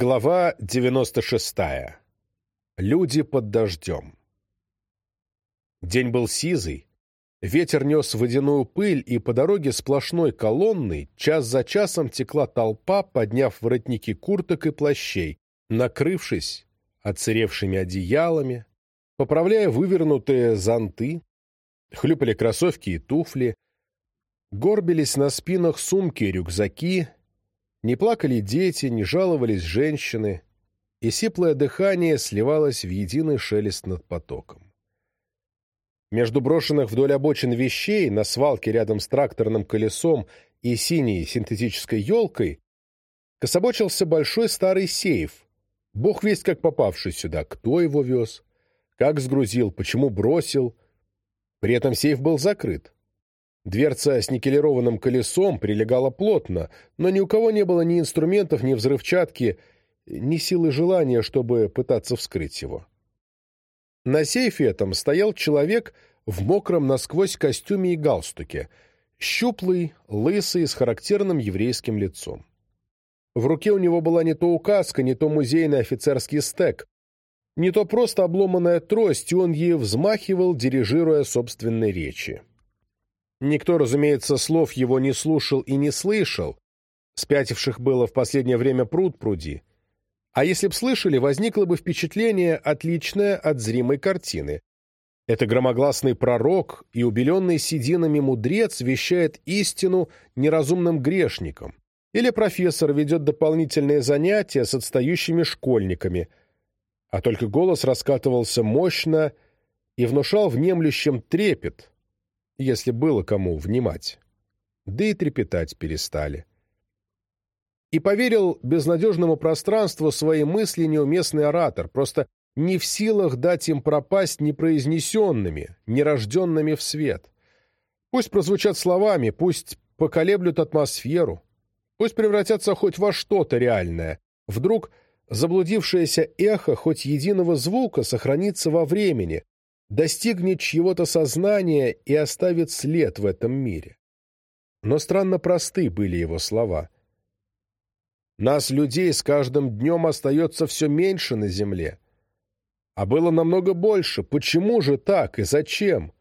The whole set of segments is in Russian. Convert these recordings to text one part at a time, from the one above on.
Глава 96. Люди под дождем. День был сизый. Ветер нес водяную пыль, и по дороге сплошной колонной час за часом текла толпа, подняв воротники курток и плащей, накрывшись отсыревшими одеялами, поправляя вывернутые зонты, хлюпали кроссовки и туфли, горбились на спинах сумки и рюкзаки, не плакали дети, не жаловались женщины, и сиплое дыхание сливалось в единый шелест над потоком. Между брошенных вдоль обочин вещей на свалке рядом с тракторным колесом и синей синтетической елкой кособочился большой старый сейф. Бог весть как попавший сюда, кто его вез, как сгрузил, почему бросил. При этом сейф был закрыт. Дверца с никелированным колесом прилегала плотно, но ни у кого не было ни инструментов, ни взрывчатки, ни силы желания, чтобы пытаться вскрыть его. На сейфе этом стоял человек в мокром насквозь костюме и галстуке, щуплый, лысый, с характерным еврейским лицом. В руке у него была не то указка, не то музейный офицерский стек, не то просто обломанная трость, и он ей взмахивал, дирижируя собственной речи. Никто, разумеется, слов его не слушал и не слышал. Спятивших было в последнее время пруд пруди. А если б слышали, возникло бы впечатление, отличное от зримой картины. Это громогласный пророк и убеленный сединами мудрец вещает истину неразумным грешникам. Или профессор ведет дополнительные занятия с отстающими школьниками. А только голос раскатывался мощно и внушал внемлющим трепет, если было кому внимать. Да и трепетать перестали. И поверил безнадежному пространству свои мысли неуместный оратор, просто не в силах дать им пропасть непроизнесенными, нерожденными в свет. Пусть прозвучат словами, пусть поколеблют атмосферу, пусть превратятся хоть во что-то реальное. Вдруг заблудившееся эхо хоть единого звука сохранится во времени, достигнет чьего-то сознания и оставит след в этом мире. Но странно просты были его слова. Нас, людей, с каждым днем остается все меньше на земле. А было намного больше. Почему же так и зачем?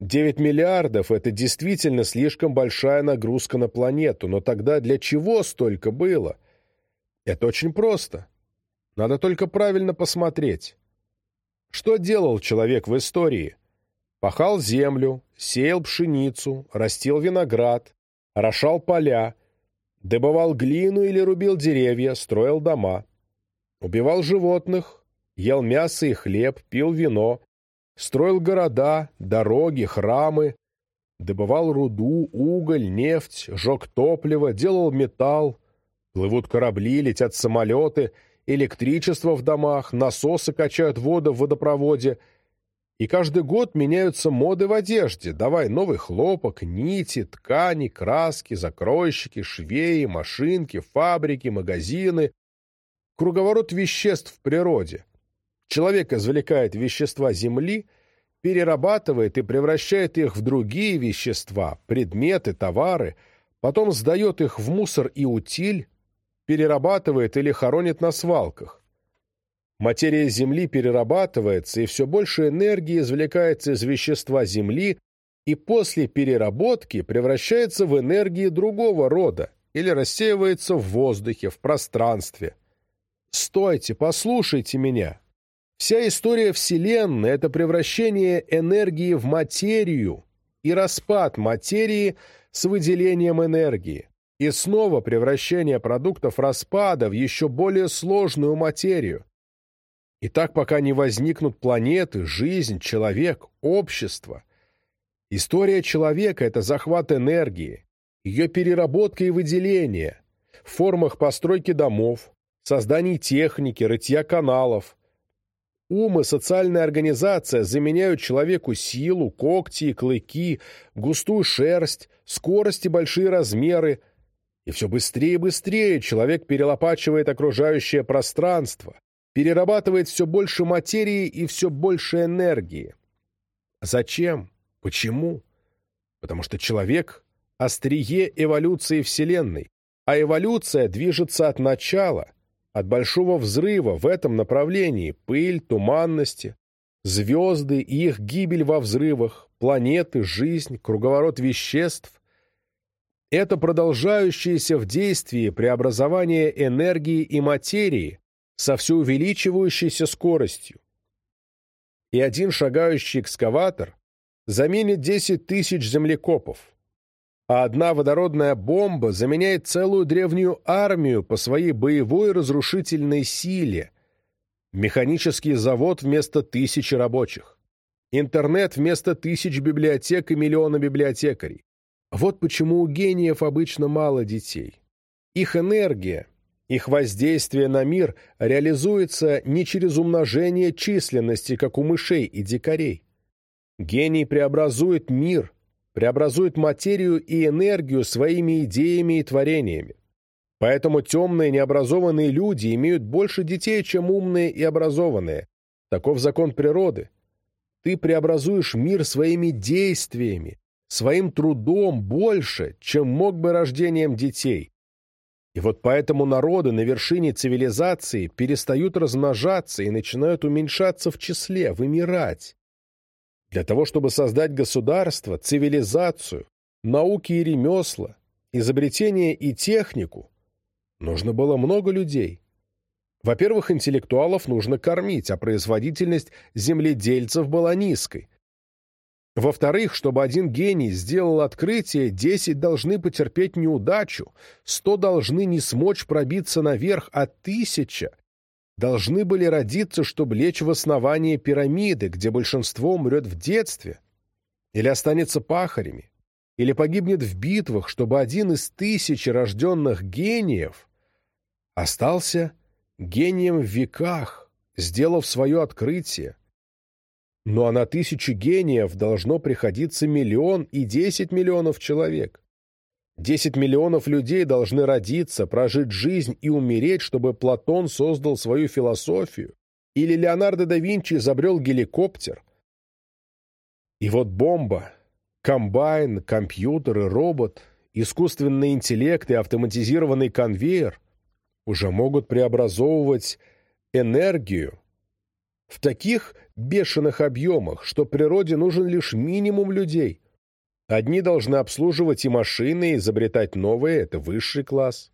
Девять миллиардов — это действительно слишком большая нагрузка на планету, но тогда для чего столько было? Это очень просто. Надо только правильно посмотреть. Что делал человек в истории? Пахал землю, сеял пшеницу, растил виноград, рошал поля, добывал глину или рубил деревья, строил дома. Убивал животных, ел мясо и хлеб, пил вино, строил города, дороги, храмы, добывал руду, уголь, нефть, жег топливо, делал металл, плывут корабли, летят самолеты — электричество в домах, насосы качают воду в водопроводе. И каждый год меняются моды в одежде. Давай новый хлопок, нити, ткани, краски, закройщики, швеи, машинки, фабрики, магазины. Круговорот веществ в природе. Человек извлекает вещества Земли, перерабатывает и превращает их в другие вещества, предметы, товары, потом сдает их в мусор и утиль, перерабатывает или хоронит на свалках. Материя Земли перерабатывается, и все больше энергии извлекается из вещества Земли и после переработки превращается в энергии другого рода или рассеивается в воздухе, в пространстве. Стойте, послушайте меня. Вся история Вселенной — это превращение энергии в материю и распад материи с выделением энергии и снова превращение продуктов распада в еще более сложную материю. И так пока не возникнут планеты, жизнь, человек, общество. История человека — это захват энергии, ее переработка и выделение в формах постройки домов, созданий техники, рытья каналов. Ум и социальная организация заменяют человеку силу, когти и клыки, густую шерсть, скорость и большие размеры, и все быстрее и быстрее человек перелопачивает окружающее пространство, перерабатывает все больше материи и все больше энергии. Зачем? Почему? Потому что человек — острие эволюции Вселенной, а эволюция движется от начала, от большого взрыва в этом направлении, пыль, туманности, звезды и их гибель во взрывах, планеты, жизнь, круговорот веществ — это продолжающееся в действии преобразование энергии и материи со все увеличивающейся скоростью. И один шагающий экскаватор заменит 10 тысяч землекопов, а одна водородная бомба заменяет целую древнюю армию по своей боевой разрушительной силе, механический завод вместо тысячи рабочих, интернет вместо тысяч библиотек и миллиона библиотекарей. Вот почему у гениев обычно мало детей. Их энергия, их воздействие на мир реализуется не через умножение численности, как у мышей и дикарей. Гений преобразует мир – преобразует материю и энергию своими идеями и творениями. Поэтому темные необразованные люди имеют больше детей, чем умные и образованные. Таков закон природы. Ты преобразуешь мир своими действиями, своим трудом больше, чем мог бы рождением детей. И вот поэтому народы на вершине цивилизации перестают размножаться и начинают уменьшаться в числе, вымирать. Для того, чтобы создать государство, цивилизацию, науки и ремесла, изобретения и технику, нужно было много людей. Во-первых, интеллектуалов нужно кормить, а производительность земледельцев была низкой. Во-вторых, чтобы один гений сделал открытие, десять должны потерпеть неудачу, сто должны не смочь пробиться наверх, а тысяча должны были родиться, чтобы лечь в основание пирамиды, где большинство умрет в детстве, или останется пахарями, или погибнет в битвах, чтобы один из тысячи рожденных гениев остался гением в веках, сделав свое открытие. Ну а на тысячу гениев должно приходиться миллион и десять миллионов человек. Десять миллионов людей должны родиться, прожить жизнь и умереть, чтобы Платон создал свою философию, или Леонардо да Винчи изобрел геликоптер. И вот бомба, комбайн, компьютер и робот, искусственный интеллект и автоматизированный конвейер уже могут преобразовывать энергию в таких бешеных объемах, что природе нужен лишь минимум людей – Одни должны обслуживать и машины, и изобретать новые, это высший класс.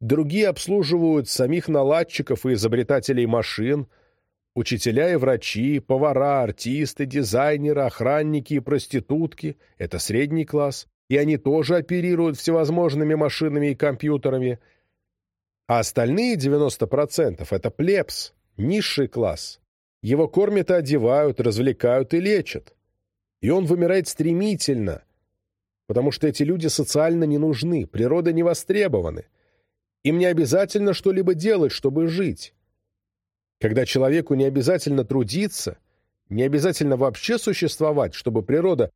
Другие обслуживают самих наладчиков и изобретателей машин, учителя и врачи, повара, артисты, дизайнеры, охранники и проститутки – это средний класс, и они тоже оперируют всевозможными машинами и компьютерами. А остальные 90% – это плебс, низший класс. Его кормят и одевают, развлекают и лечат. И он вымирает стремительно – потому что эти люди социально не нужны, природа не востребованы. Им не обязательно что-либо делать, чтобы жить. Когда человеку не обязательно трудиться, не обязательно вообще существовать, чтобы природа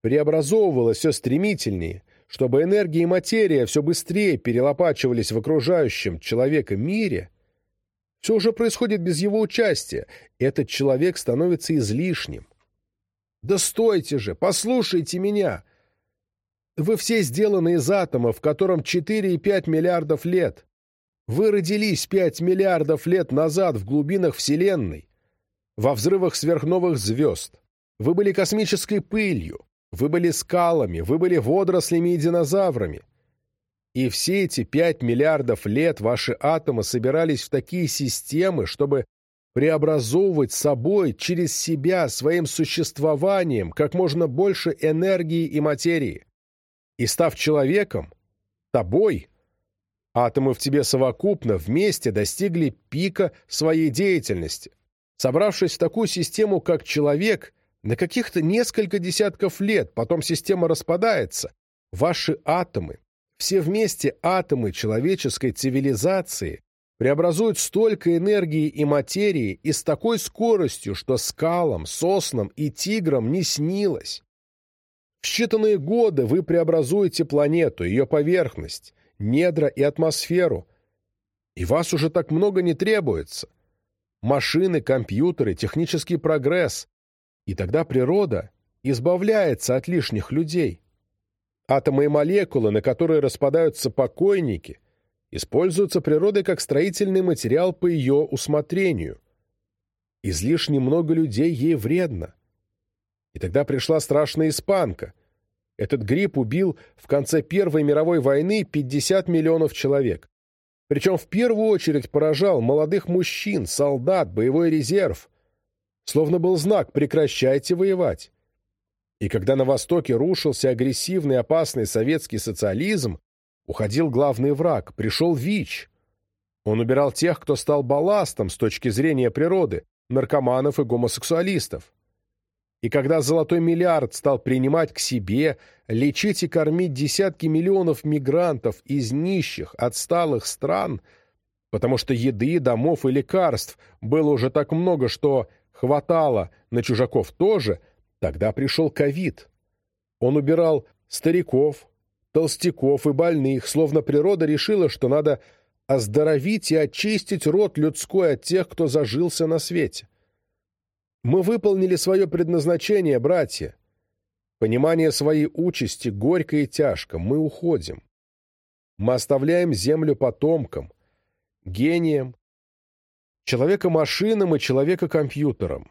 преобразовывалась все стремительнее, чтобы энергия и материя все быстрее перелопачивались в окружающем человека мире, все уже происходит без его участия, этот человек становится излишним. «Да стойте же! Послушайте меня!» Вы все сделаны из атома, в котором 4,5 миллиардов лет. Вы родились 5 миллиардов лет назад в глубинах Вселенной, во взрывах сверхновых звезд. Вы были космической пылью, вы были скалами, вы были водорослями и динозаврами. И все эти 5 миллиардов лет ваши атомы собирались в такие системы, чтобы преобразовывать собой через себя своим существованием как можно больше энергии и материи. И став человеком, тобой, атомы в тебе совокупно вместе достигли пика своей деятельности. Собравшись в такую систему, как человек, на каких-то несколько десятков лет, потом система распадается, ваши атомы, все вместе атомы человеческой цивилизации преобразуют столько энергии и материи и с такой скоростью, что скалам, соснам и тиграм не снилось. В считанные годы вы преобразуете планету, ее поверхность, недра и атмосферу, и вас уже так много не требуется. Машины, компьютеры, технический прогресс. И тогда природа избавляется от лишних людей. Атомы и молекулы, на которые распадаются покойники, используются природой как строительный материал по ее усмотрению. Излишне много людей ей вредно. И тогда пришла страшная испанка. Этот грипп убил в конце Первой мировой войны 50 миллионов человек. Причем в первую очередь поражал молодых мужчин, солдат, боевой резерв. Словно был знак «прекращайте воевать». И когда на Востоке рушился агрессивный опасный советский социализм, уходил главный враг, пришел ВИЧ. Он убирал тех, кто стал балластом с точки зрения природы, наркоманов и гомосексуалистов. И когда золотой миллиард стал принимать к себе, лечить и кормить десятки миллионов мигрантов из нищих, отсталых стран, потому что еды, домов и лекарств было уже так много, что хватало на чужаков тоже, тогда пришел ковид. Он убирал стариков, толстяков и больных, словно природа решила, что надо оздоровить и очистить род людской от тех, кто зажился на свете. Мы выполнили свое предназначение, братья. Понимание своей участи горько и тяжко. Мы уходим. Мы оставляем землю потомкам, гениям, человека-машинам и человека-компьютерам.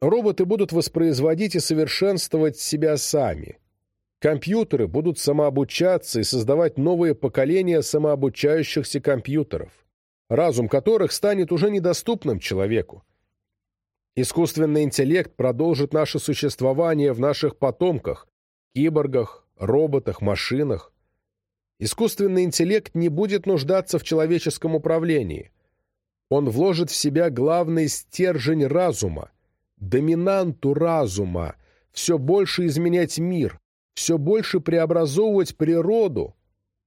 Роботы будут воспроизводить и совершенствовать себя сами. Компьютеры будут самообучаться и создавать новые поколения самообучающихся компьютеров, разум которых станет уже недоступным человеку. Искусственный интеллект продолжит наше существование в наших потомках, киборгах, роботах, машинах. Искусственный интеллект не будет нуждаться в человеческом управлении. Он вложит в себя главный стержень разума, доминанту разума, все больше изменять мир, все больше преобразовывать природу,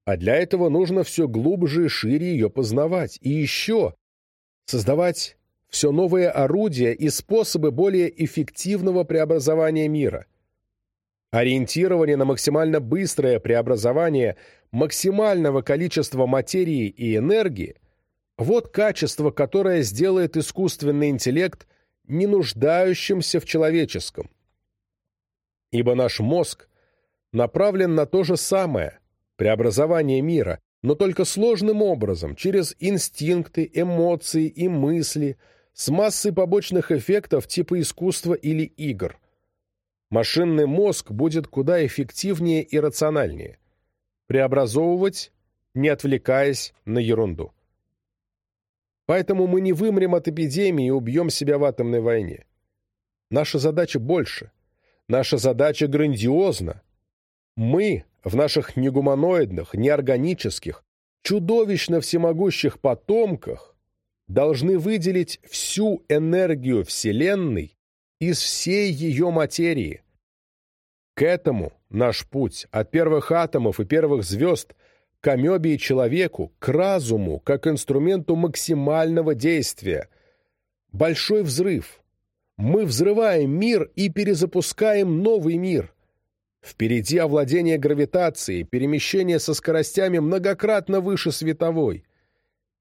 а для этого нужно все глубже и шире ее познавать. И еще создавать все новые орудия и способы более эффективного преобразования мира. Ориентирование на максимально быстрое преобразование максимального количества материи и энергии – вот качество, которое сделает искусственный интеллект не нуждающимся в человеческом. Ибо наш мозг направлен на то же самое – преобразование мира, но только сложным образом, через инстинкты, эмоции и мысли – с массой побочных эффектов типа искусства или игр. Машинный мозг будет куда эффективнее и рациональнее. Преобразовывать, не отвлекаясь на ерунду. Поэтому мы не вымрем от эпидемии и убьем себя в атомной войне. Наша задача больше. Наша задача грандиозна. Мы в наших негуманоидных, неорганических, чудовищно всемогущих потомках должны выделить всю энергию Вселенной из всей ее материи. К этому наш путь от первых атомов и первых звезд к амебе и человеку, к разуму, как инструменту максимального действия. Большой взрыв. Мы взрываем мир и перезапускаем новый мир. Впереди овладение гравитацией, перемещение со скоростями многократно выше световой –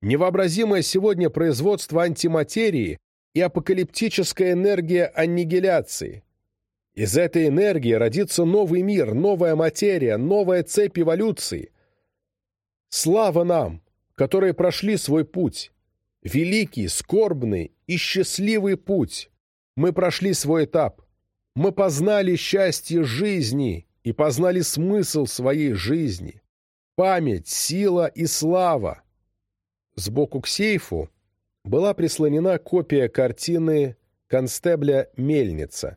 невообразимое сегодня производство антиматерии и апокалиптическая энергия аннигиляции. Из этой энергии родится новый мир, новая материя, новая цепь эволюции. Слава нам, которые прошли свой путь. Великий, скорбный и счастливый путь. Мы прошли свой этап. Мы познали счастье жизни и познали смысл своей жизни. Память, сила и слава — Сбоку к сейфу была прислонена копия картины констебля «Мельница»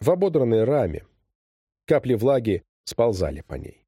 в ободранной раме. Капли влаги сползали по ней.